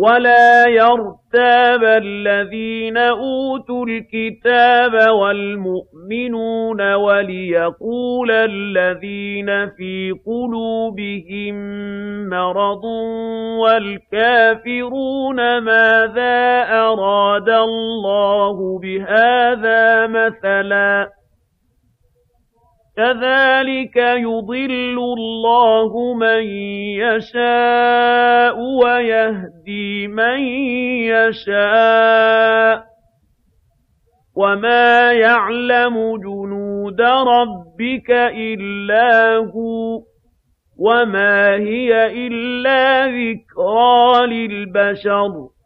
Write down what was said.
وَلَا يَرْتَابَ الَّذِينَ أُوتُوا الْكِتَابَ وَالْمُؤْمِنُونَ وَلِيَقُولَ الَّذِينَ فِي قُلُوبِهِم مَّرَضٌ وَالْكَافِرُونَ مَاذَا أَرَادَ اللَّهُ بِهَٰذَا مَثَلًا كَذَٰلِكَ يُضِلُّ اللَّهُ مَن يَشَاءُ وَيَهْدِي مَن يَشَاءُ ۚ. وَمَا يَعْلَمُ جُنُودَ رَبِّكَ إِلَّا هُوَ ۚ وَمَا هِيَ إِلَّا ذِكْرَىٰ لِلْبَشَرِ.